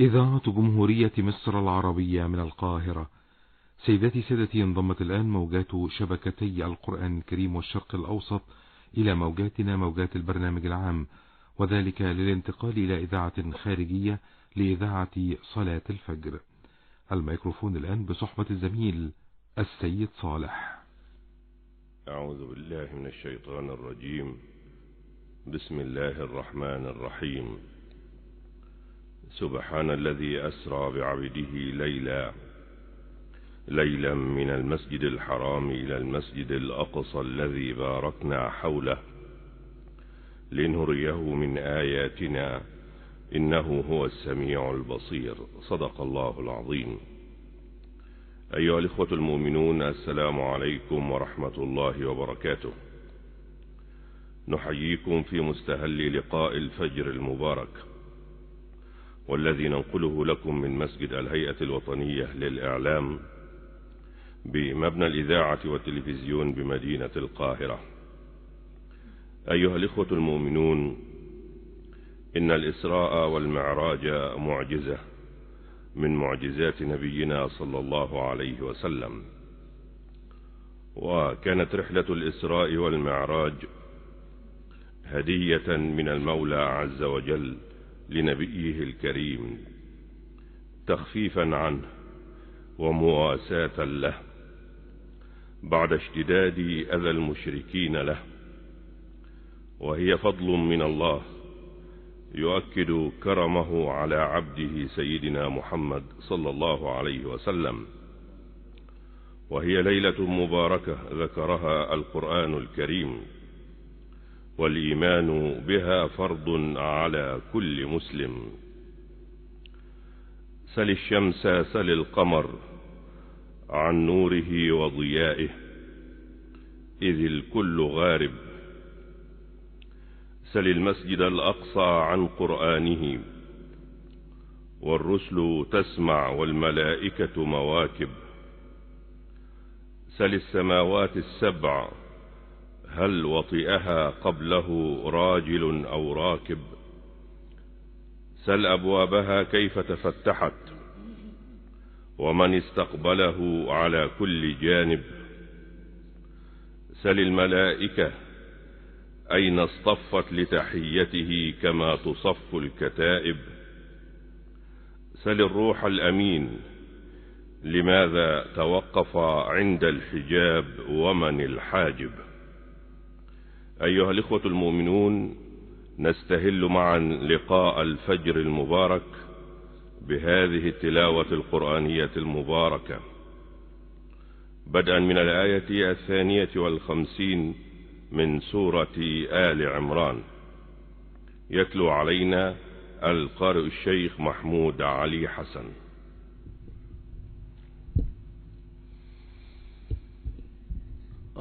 إذاعة جمهورية مصر العربية من القاهرة. سيداتي سادتي انضمت الآن موجات شبكتي القرآن الكريم والشرق الأوسط إلى موجاتنا موجات البرنامج العام، وذلك للانتقال إلى إذاعة خارجية لإذاعة صلاة الفجر. الميكروفون الآن بصحبة الزميل السيد صالح. أعوذ بالله من الشيطان الرجيم. بسم الله الرحمن الرحيم. سبحان الذي أسرى بعبده ليلا ليلا من المسجد الحرام إلى المسجد الأقصى الذي باركنا حوله، لنريه من آياتنا، إنه هو السميع البصير. صدق الله العظيم. أيها الإخوة المؤمنون، السلام عليكم ورحمة الله وبركاته. نحييكم في مستهل لقاء الفجر المبارك. والذي ننقله لكم من مسجد الهيئة الوطنية للإعلام بمبنى الإذاعة والتلفزيون بمدينة القاهرة. أيها الإخوة المؤمنون، إن الإسراء والمعراج معجزة من معجزات نبينا صلى الله عليه وسلم. وكانت رحلة الإسراء والمعراج هدية من المولى عز وجل لنبيه الكريم تخفيفا عنه ومواساة له بعد اشتداد أذى المشركين له وهي فضل من الله يؤكد كرمه على عبده سيدنا محمد صلى الله عليه وسلم وهي ليلة مباركة ذكرها القرآن الكريم والإيمان بها فرض على كل مسلم. سل الشمس، سل القمر عن نوره وضيائه، إذ الكل غارب. سل المسجد الأقصى عن قرآنه، والرسل تسمع والملائكة مواكب. سل السماوات السبع هل وطئها قبله راجل أو راكب؟ سل أبوابها كيف تفتحت؟ ومن استقبله على كل جانب؟ سل الملائكة، أين اصطفت لتحيته كما تصف الكتائب؟ سل الروح الأمين، لماذا توقف عند الحجاب ومن الحاجب؟ أيها الإخوة المؤمنون، نستهل معا لقاء الفجر المبارك بهذه التلاوة القرآنية المباركة. بدءا من الآية الثانية والخمسين من سورة آل عمران. يتلو علينا القارئ الشيخ محمود علي حسن.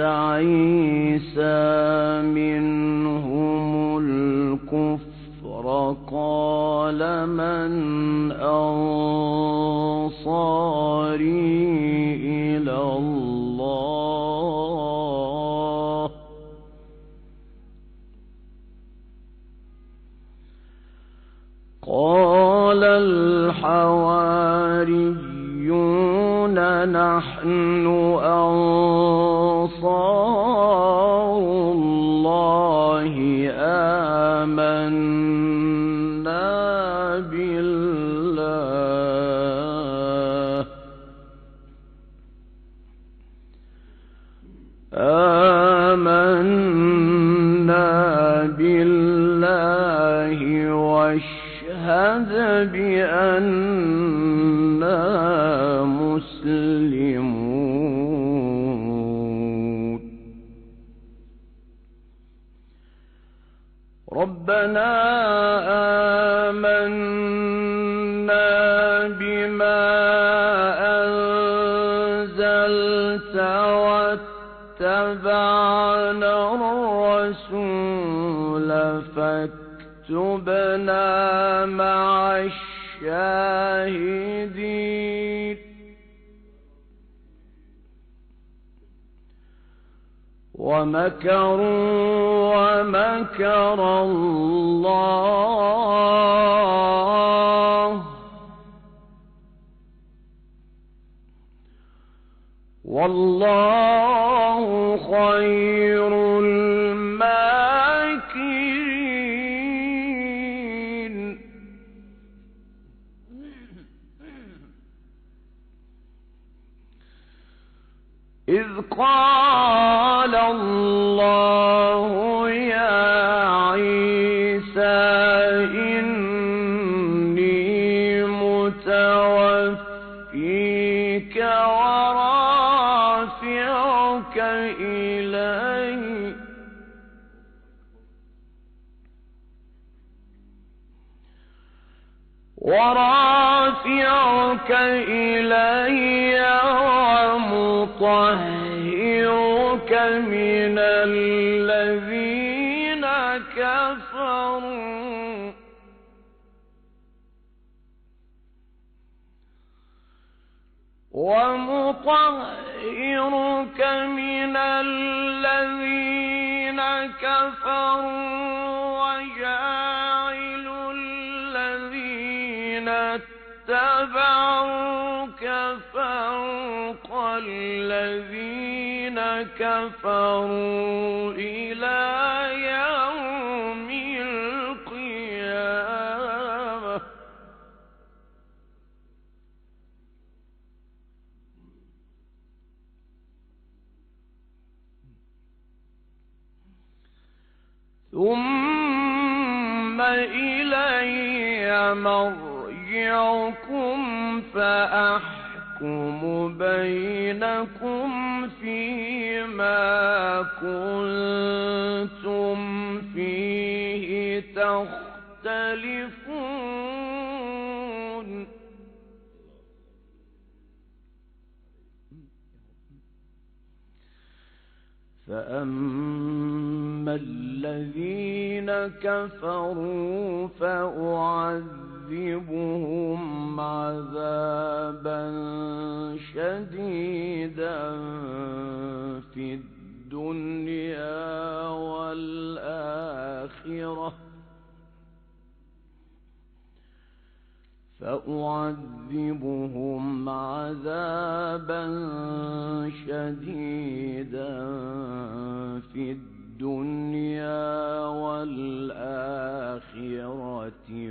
عيسى منهم الكفر قال من أنصاري إلى الله؟ قال الحواريون نحن الشاهدين ومكروا ومكر الله والله خير قال الله يا عيسى إني متوفيك ورافعك إلي. ورافعك إلي ومطهرك. من الذين كفروا. ومطهرك من الذين كفروا وجاعل الذين اتبعوك فوق الذين كفروا إلى يوم القيامة. ثم إلي مرجعكم فأحكم بينكم فيما كنتم فيه تختلفون فأما الذين كفروا فأعذبهم عذابا شديدا في الدنيا والآخرة فأعذبهم عذابا شديدا في الدنيا الدنيا والآخرة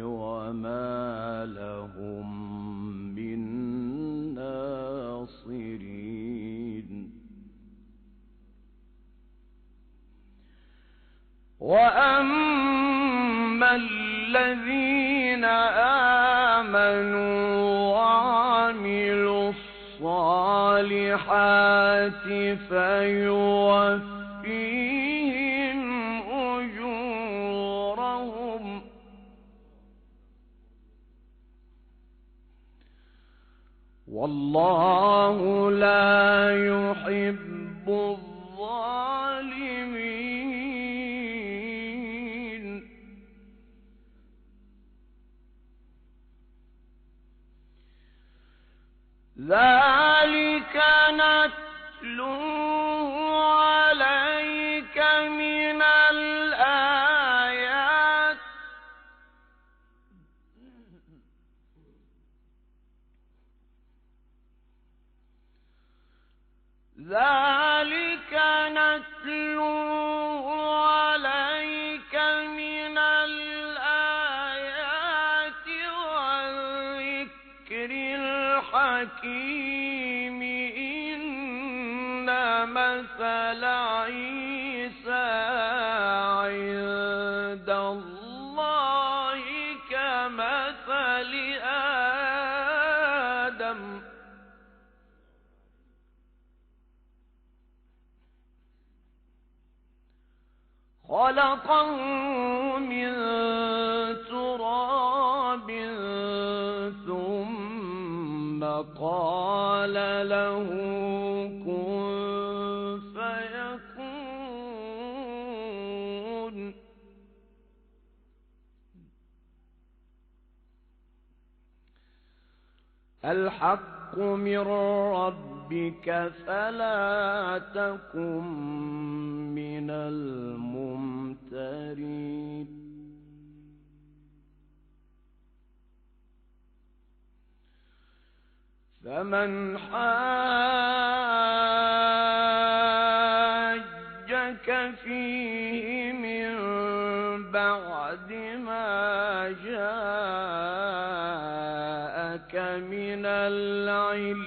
وما لهم من ناصرين. وأما الذين آمنوا وعملوا الصالحات فيوفيهم والله لا يحب الظالمين. ذلك من تراب ثم قال له كن فيكون. الحق من ربك فلا تكن من الممترين فمن حاجك فيه من بعد ما جاءك من العلم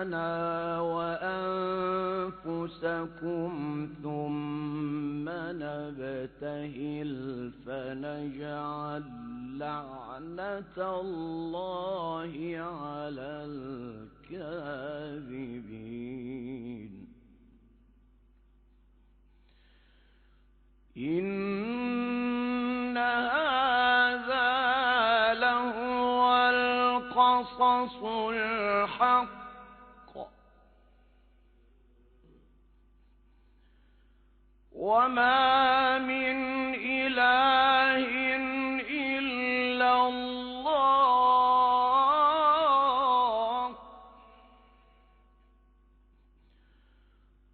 وأنفسنا وأنفسكم ثم نبتهل فنجعل لعنة الله على الكاذبين إن وما من إله إلا الله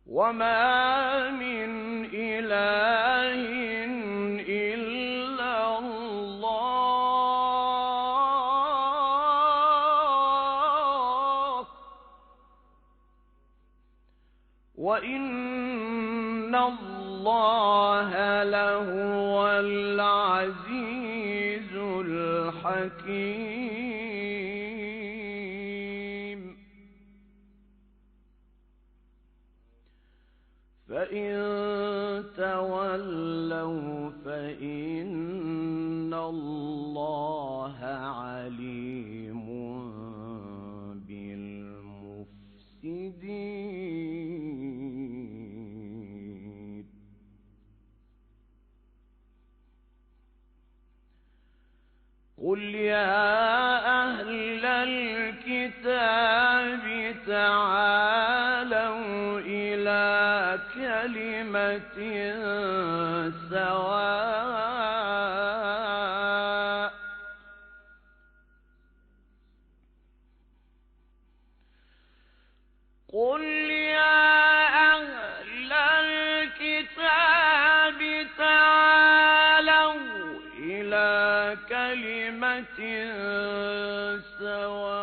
وما من إله إلا الله وإن الله الله لهو العزيز الحكيم فإن تولوا فإن قل يا أهل الكتاب تعالوا إلى كلمة سواء قل سواء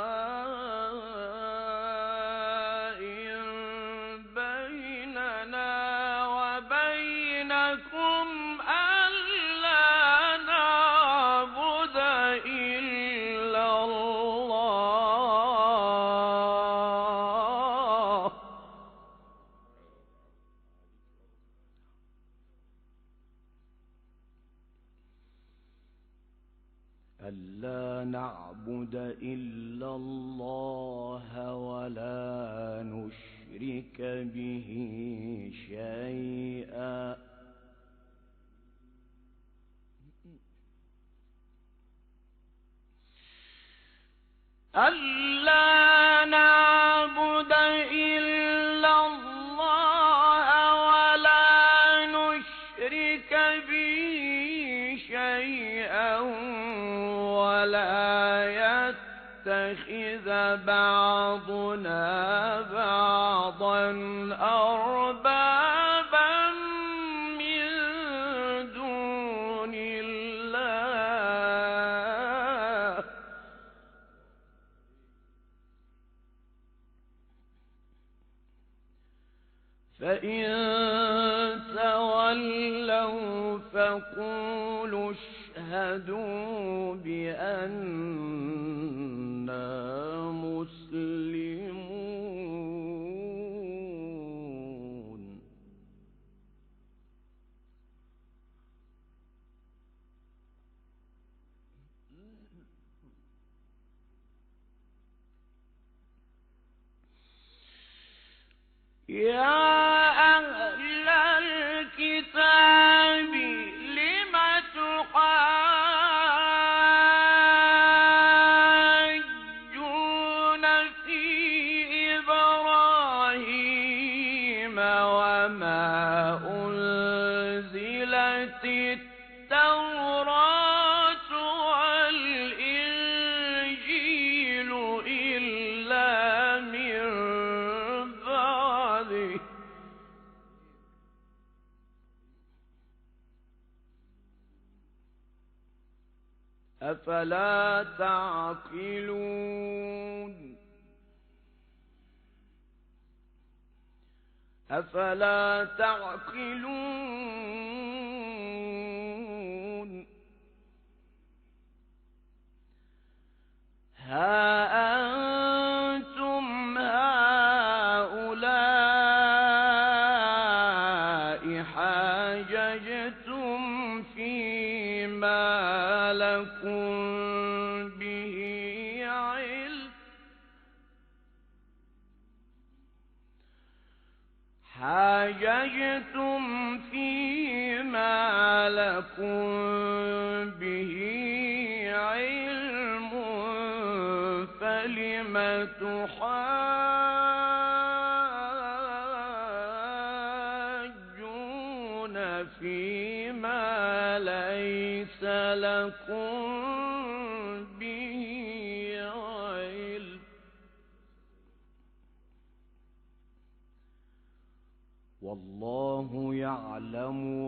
ألا نعبد إلا الله ولا نشرك به شيئا بعضنا أفلا تعقلون أفلا تعقلون ها أنتم فلم تحاجون فيما ليس لكم والله يعلم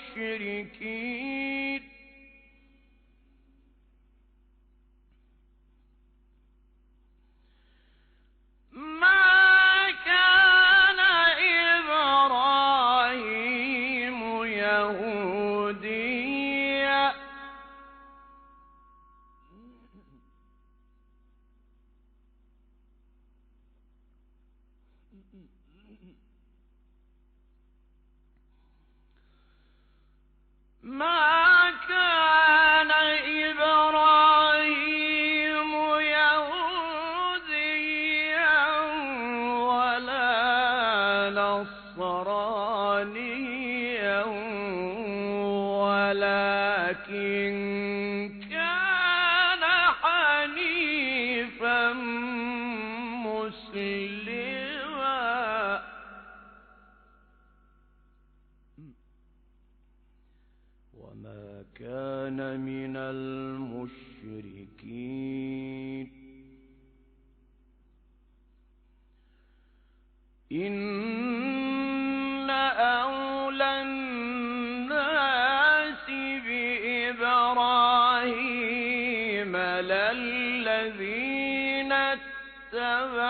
ما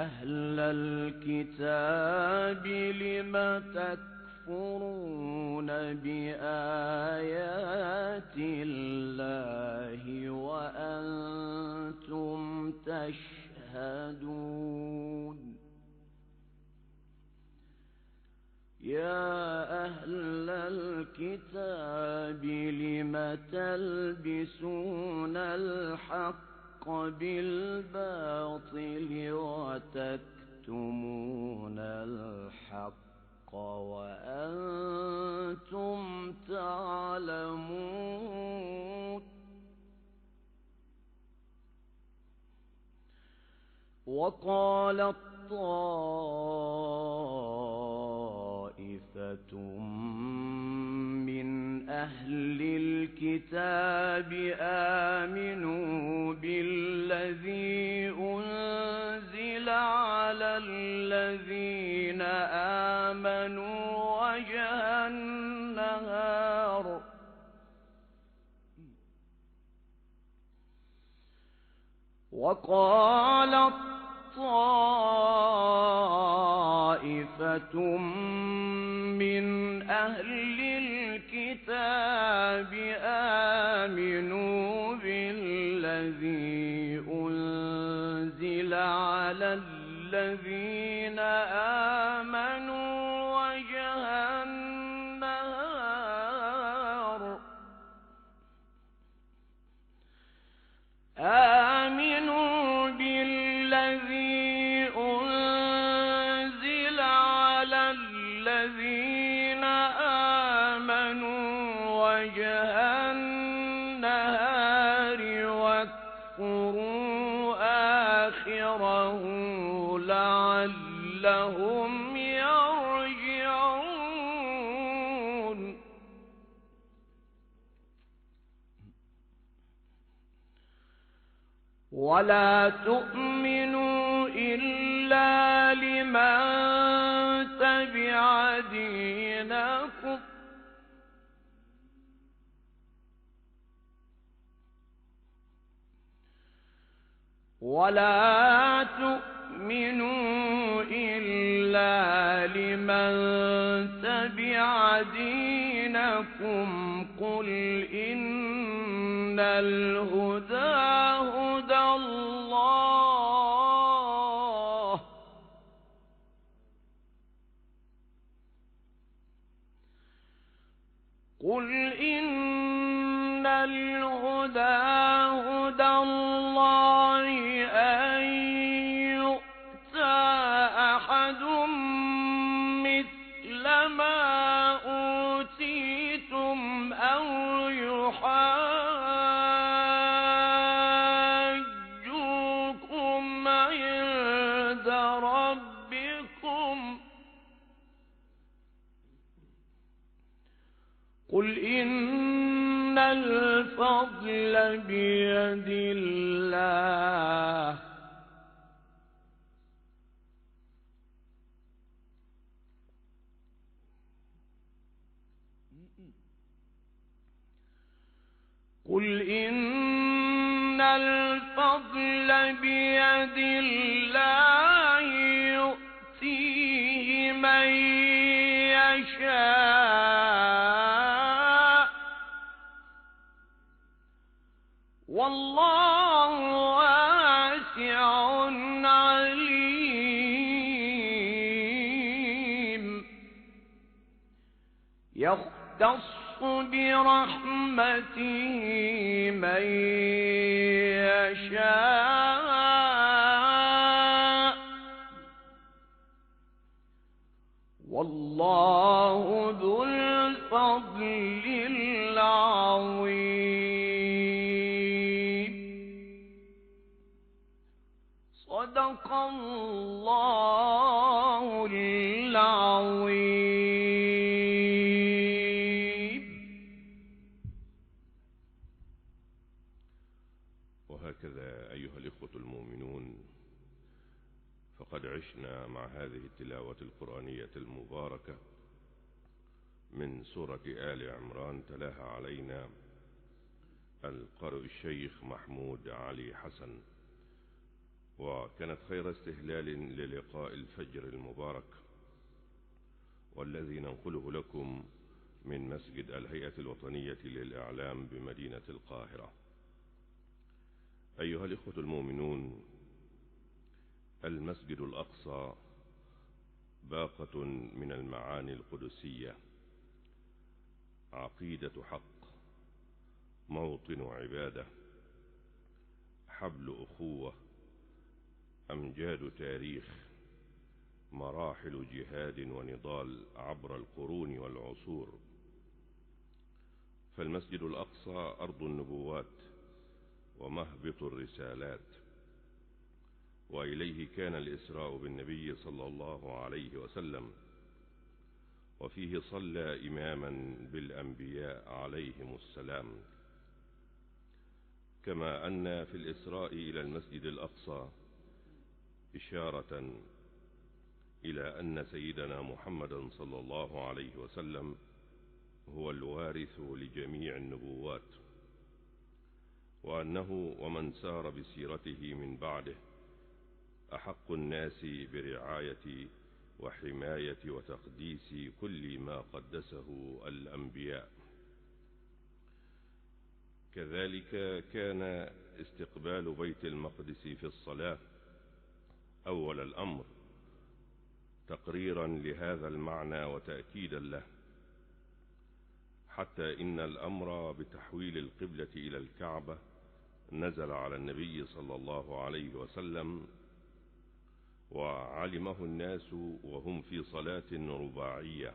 أهل الكتاب لم تكفرون بآيات الله وأنتم تشهدون يا أهل الكتاب لم تلبسون الحق بالباطل وتكتمون الحق وأنتم تعلمون وقالت طائفة من أهل الكتاب آمنوا بالذي أنزل على الذين آمنوا وجه النهار. وقالت طائفة من أهل الكتاب آمنوا بالذي أنزل على الذين آمنوا ولا تؤمنوا إلا لمن تبع دينكم قل إن الهدى قل إن الفضل بيد الله قل إن الفضل بيد الله يؤتيه من والله يختص برحمته من يشاء. والله فقد عشنا مع هذه التلاوة القرآنية المباركة من سورة آل عمران تلاها علينا القارئ الشيخ محمود علي حسن. وكانت خير استهلال للقاء الفجر المبارك والذي ننقله لكم من مسجد الهيئة الوطنية للإعلام بمدينة القاهرة. أيها الإخوة المؤمنون المسجد الأقصى باقة من المعاني القدسية. عقيدة حق، موطن عبادة، حبل أخوة، أمجاد تاريخ، مراحل جهاد ونضال عبر القرون والعصور. فالمسجد الأقصى أرض النبوات ومهبط الرسالات. وإليه كان الإسراء بالنبي صلى الله عليه وسلم، وفيه صلى إماما بالأنبياء عليهم السلام. كما أن في الإسراء إلى المسجد الأقصى إشارة إلى أن سيدنا محمدا صلى الله عليه وسلم هو الوارث لجميع النبوات، وأنه ومن سار بسيرته من بعده. أحق الناس برعاية وحماية وتقديس كل ما قدسه الأنبياء. كذلك كان استقبال بيت المقدس في الصلاة أول الأمر تقريرا لهذا المعنى وتأكيدا له، حتى إن الأمر بتحويل القبلة إلى الكعبة نزل على النبي صلى الله عليه وسلم وعلمه الناس وهم في صلاة رباعية.